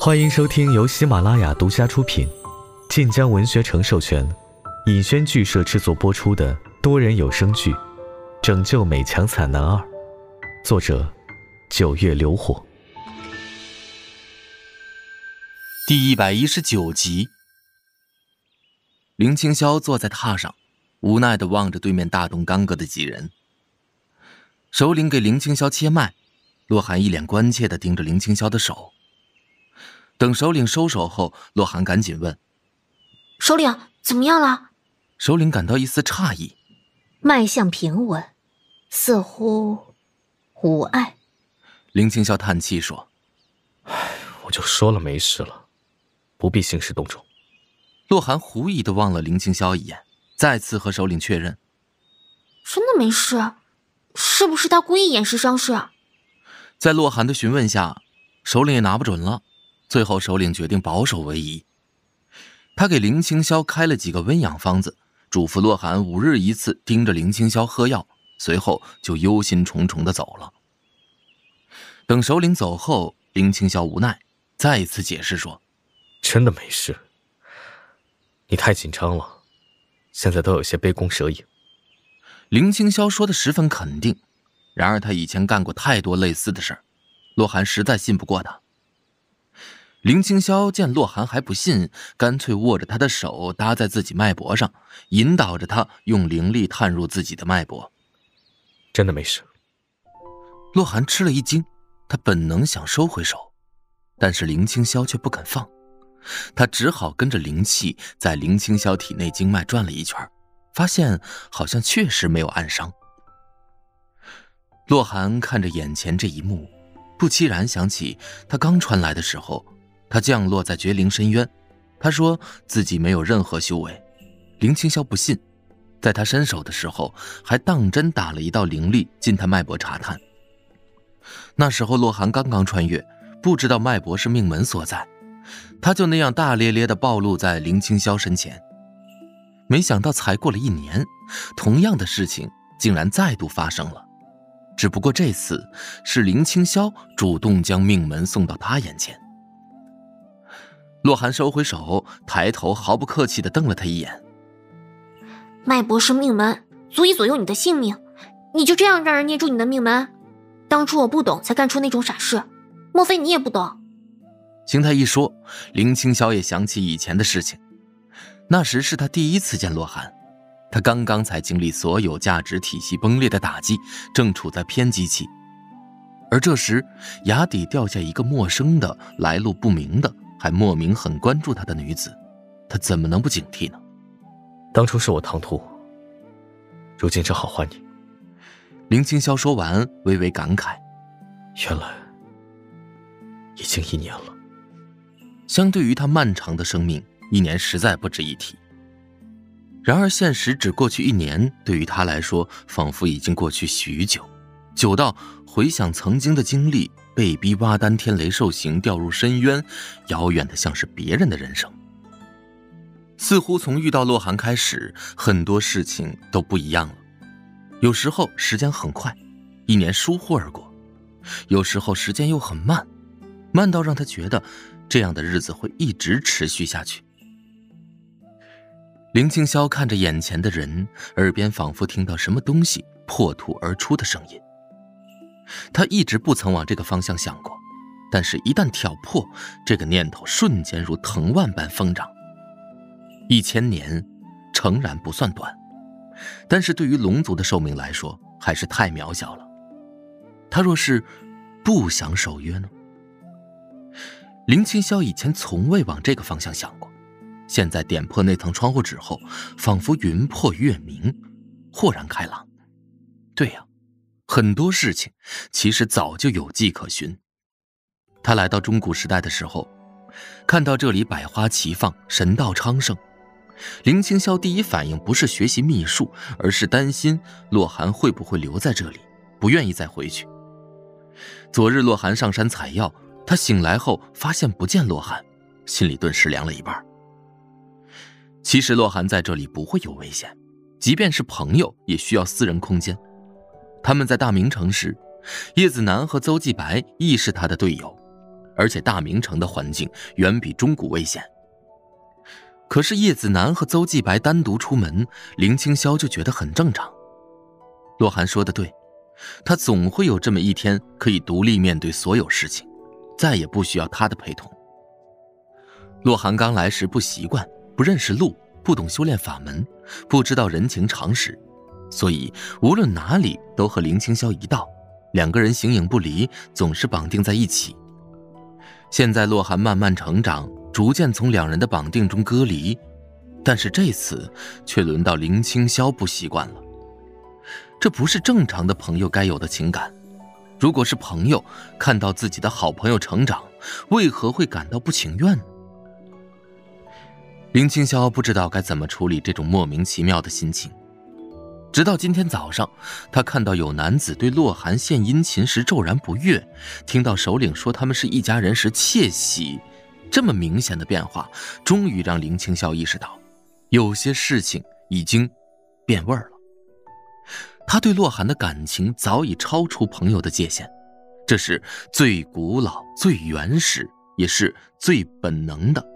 欢迎收听由喜马拉雅独家出品、晋江文学城授权、尹轩剧社制作播出的多人有声剧《拯救美强惨男二》，作者：九月流火，第一百一十九集。林青霄坐在榻上，无奈的望着对面大动干戈的几人。首领给林青霄切脉，洛寒一脸关切的盯着林青霄的手。等首领收手后，洛寒赶紧问：“首领怎么样了？”首领感到一丝诧异：“脉象平稳，似乎无碍。”林青霄叹气说：“唉，我就说了没事了，不必兴师动众。”洛寒狐疑的望了林青霄一眼，再次和首领确认：“真的没事？是不是他故意掩饰伤势？”在洛寒的询问下，首领也拿不准了。最后，首领决定保守为宜。他给林青霄开了几个温养方子，嘱咐洛寒五日一次盯着林青霄喝药，随后就忧心忡忡的走了。等首领走后，林青霄无奈，再一次解释说：“真的没事。”你太紧张了，现在都有些杯弓蛇影。林青霄说的十分肯定，然而他以前干过太多类似的事儿，洛寒实在信不过他。林青霄见洛寒还不信，干脆握着他的手搭在自己脉搏上，引导着他用灵力探入自己的脉搏。真的没事。洛寒吃了一惊，他本能想收回手，但是林青霄却不肯放。他只好跟着灵气在林青霄体内经脉转了一圈，发现好像确实没有暗伤。洛寒看着眼前这一幕，不期然想起他刚传来的时候，他降落在绝灵深渊，他说自己没有任何修为。林青霄不信，在他伸手的时候，还当真打了一道灵力进他脉搏查探。那时候洛寒刚刚穿越，不知道脉搏是命门所在。他就那样大咧咧地暴露在林青霄身前，没想到才过了一年，同样的事情竟然再度发生了，只不过这次是林青霄主动将命门送到他眼前。洛寒收回手，抬头毫不客气地瞪了他一眼：“脉搏是命门，足以左右你的性命，你就这样让人捏住你的命门？当初我不懂，才干出那种傻事，莫非你也不懂？”听他一说，林青霄也想起以前的事情。那时是他第一次见洛寒，他刚刚才经历所有价值体系崩裂的打击，正处在偏激期。而这时，崖底掉下一个陌生的、来路不明的，还莫名很关注他的女子，他怎么能不警惕呢？当初是我唐突，如今正好还你。林青霄说完，微微感慨：原来已经一年了。相对于他漫长的生命，一年实在不值一提。然而现实只过去一年，对于他来说，仿佛已经过去许久，久到回想曾经的经历，被逼挖丹天雷兽形，掉入深渊，遥远的像是别人的人生。似乎从遇到洛寒开始，很多事情都不一样了。有时候时间很快，一年疏忽而过；有时候时间又很慢，慢到让他觉得。这样的日子会一直持续下去。林青霄看着眼前的人，耳边仿佛听到什么东西破土而出的声音。他一直不曾往这个方向想过，但是，一旦挑破，这个念头瞬间如藤蔓般疯长。一千年，诚然不算短，但是对于龙族的寿命来说，还是太渺小了。他若是不想守约呢？林青霄以前从未往这个方向想过，现在点破那层窗户纸后，仿佛云破月明，豁然开朗。对呀，很多事情其实早就有迹可循。他来到中古时代的时候，看到这里百花齐放，神道昌盛，林青霄第一反应不是学习秘术，而是担心洛寒会不会留在这里，不愿意再回去。昨日洛寒上山采药。他醒来后发现不见洛寒，心里顿时凉了一半。其实洛寒在这里不会有危险，即便是朋友也需要私人空间。他们在大明城时，叶子楠和邹继白亦是他的队友，而且大明城的环境远比中古危险。可是叶子楠和邹继白单独出门，林青霄就觉得很正常。洛寒说的对，他总会有这么一天，可以独立面对所有事情，再也不需要他的陪同。洛寒刚来时不习惯，不认识路，不懂修炼法门，不知道人情常识，所以无论哪里都和林青霄一道，两个人形影不离，总是绑定在一起。现在洛寒慢慢成长。逐渐从两人的绑定中割离，但是这次却轮到林青霄不习惯了。这不是正常的朋友该有的情感。如果是朋友，看到自己的好朋友成长，为何会感到不情愿呢？林青霄不知道该怎么处理这种莫名其妙的心情。直到今天早上，他看到有男子对洛寒献殷勤时骤然不悦，听到首领说他们是一家人时窃喜。这么明显的变化，终于让林青霄意识到，有些事情已经变味儿了。他对洛寒的感情早已超出朋友的界限，这是最古老、最原始，也是最本能的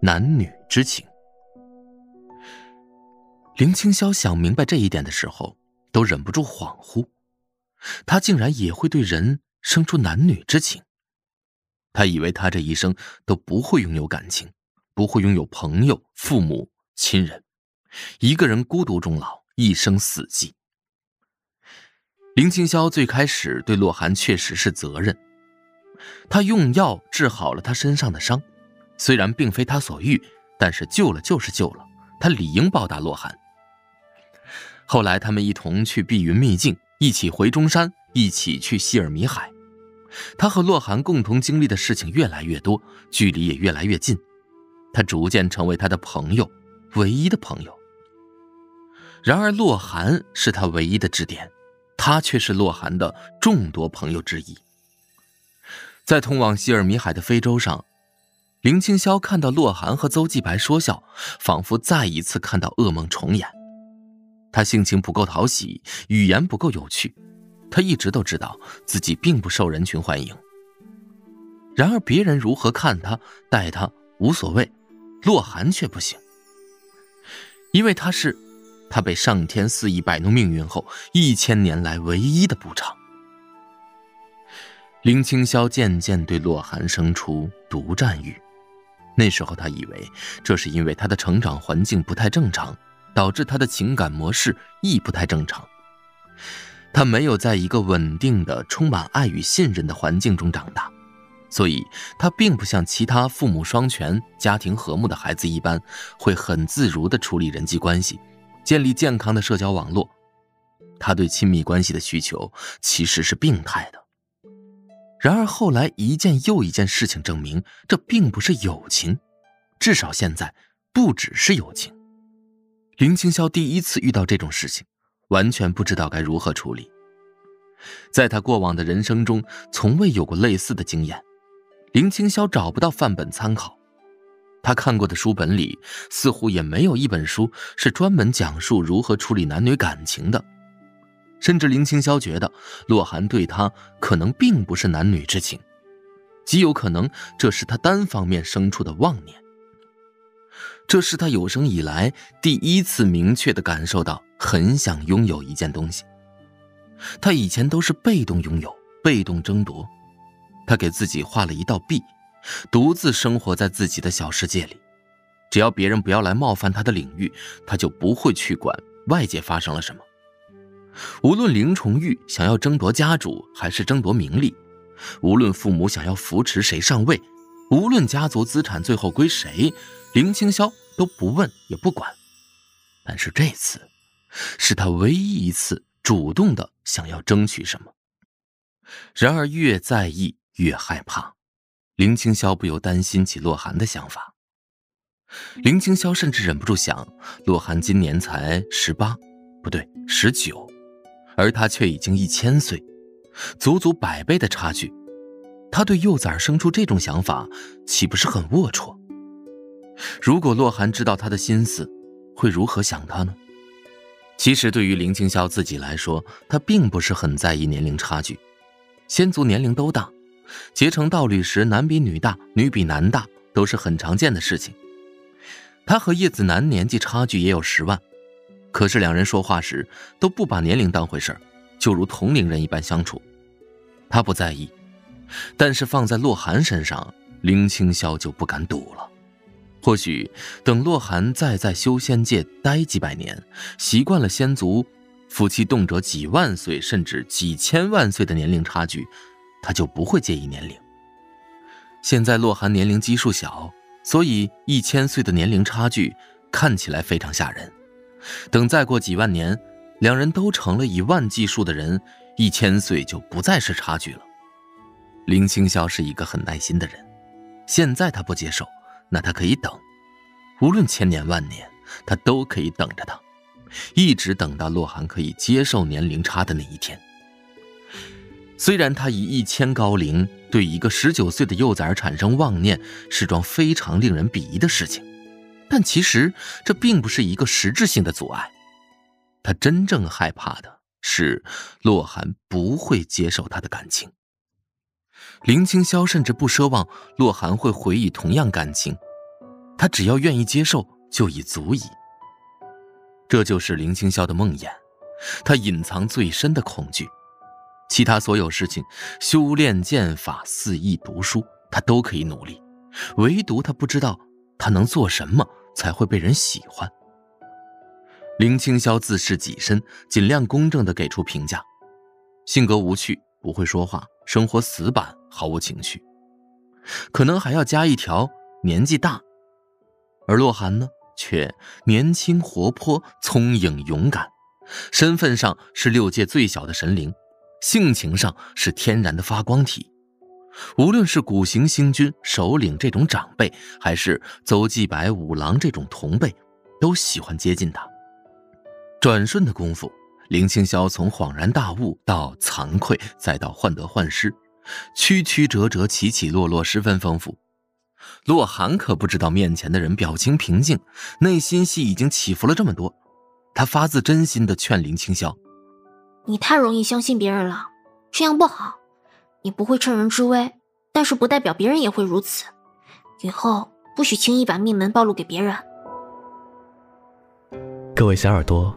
男女之情。林青霄想明白这一点的时候，都忍不住恍惚，他竟然也会对人生出男女之情。他以为他这一生都不会拥有感情，不会拥有朋友、父母、亲人，一个人孤独终老，一生死寂。林青霄最开始对洛寒确实是责任，他用药治好了他身上的伤，虽然并非他所欲，但是救了就是救了，他理应报答洛寒。后来他们一同去碧云秘境，一起回中山，一起去希尔米海。他和洛寒共同经历的事情越来越多，距离也越来越近，他逐渐成为他的朋友，唯一的朋友。然而，洛寒是他唯一的支点，他却是洛寒的众多朋友之一。在通往希尔米海的非洲上，林青霄看到洛寒和邹继白说笑，仿佛再一次看到噩梦重演。他性情不够讨喜，语言不够有趣。他一直都知道自己并不受人群欢迎，然而别人如何看他、待他无所谓，洛寒却不行，因为他是他被上天肆意摆弄命运后一千年来唯一的补偿。林青霄渐渐对洛寒生出独占欲，那时候他以为这是因为他的成长环境不太正常，导致他的情感模式亦不太正常。他没有在一个稳定的、充满爱与信任的环境中长大，所以他并不像其他父母双全、家庭和睦的孩子一般，会很自如地处理人际关系，建立健康的社交网络。他对亲密关系的需求其实是病态的。然而后来一件又一件事情证明，这并不是友情，至少现在不只是友情。林青霄第一次遇到这种事情。完全不知道该如何处理。在他过往的人生中，从未有过类似的经验。林青霄找不到范本参考，他看过的书本里似乎也没有一本书是专门讲述如何处理男女感情的。甚至林青霄觉得，洛寒对他可能并不是男女之情，极有可能这是他单方面生出的妄念。这是他有生以来第一次明确的感受到很想拥有一件东西。他以前都是被动拥有、被动争夺。他给自己画了一道壁，独自生活在自己的小世界里。只要别人不要来冒犯他的领域，他就不会去管外界发生了什么。无论林崇玉想要争夺家主，还是争夺名利；无论父母想要扶持谁上位；无论家族资产最后归谁。林青霄都不问也不管，但是这次是他唯一一次主动的想要争取什么。然而越在意越害怕，林青霄不由担心起洛寒的想法。林青霄甚至忍不住想，洛寒今年才十八，不对，十九，而他却已经一千岁，足足百倍的差距。他对幼崽生出这种想法，岂不是很龌龊？如果洛寒知道他的心思，会如何想他呢？其实，对于林青霄自己来说，他并不是很在意年龄差距。仙族年龄都大，结成道侣时男比女大，女比男大都是很常见的事情。他和叶子楠年纪差距也有十万，可是两人说话时都不把年龄当回事，就如同龄人一般相处。他不在意，但是放在洛寒身上，林青霄就不敢赌了。或许等洛寒再在修仙界待几百年，习惯了仙族夫妻动辄几万岁甚至几千万岁的年龄差距，他就不会介意年龄。现在洛寒年龄基数小。所以，一千岁的年龄差距看起来非常吓人。等再过几万年，两人都成了以万计数的人，一千岁就不再是差距了。林青霄是一个很耐心的人，现在他不接受，那他可以等，无论千年万年，他都可以等着他，一直等到洛寒可以接受年龄差的那一天。虽然他以一千高龄对一个十九岁的幼崽产生妄念是桩非常令人鄙夷的事情，但其实这并不是一个实质性的阻碍。他真正害怕的是洛寒不会接受他的感情。林青霄甚至不奢望洛寒会回忆同样感情，他只要愿意接受就已足矣。这就是林青霄的梦魇，他隐藏最深的恐惧。其他所有事情，修炼剑法、肆意读书，他都可以努力，唯独他不知道他能做什么才会被人喜欢。林青霄自视己身，尽量公正地给出评价：性格无趣，不会说话，生活死板，毫无情趣。可能还要加一条年纪大。而洛寒呢，却年轻活泼、聪颖勇敢，身份上是六界最小的神灵。性情上是天然的发光体，无论是古行星君首领这种长辈，还是邹继白五郎这种同辈，都喜欢接近他。转瞬的功夫，林青霄从恍然大悟到惭愧，再到患得患失，曲曲折折，起起落落，十分丰富。洛寒可不知道面前的人表情平静，内心戏已经起伏了这么多。他发自真心的劝林青霄。你太容易相信别人了，这样不好。你不会趁人之危，但是不代表别人也会如此。以后不许轻易把命门暴露给别人。各位小耳朵，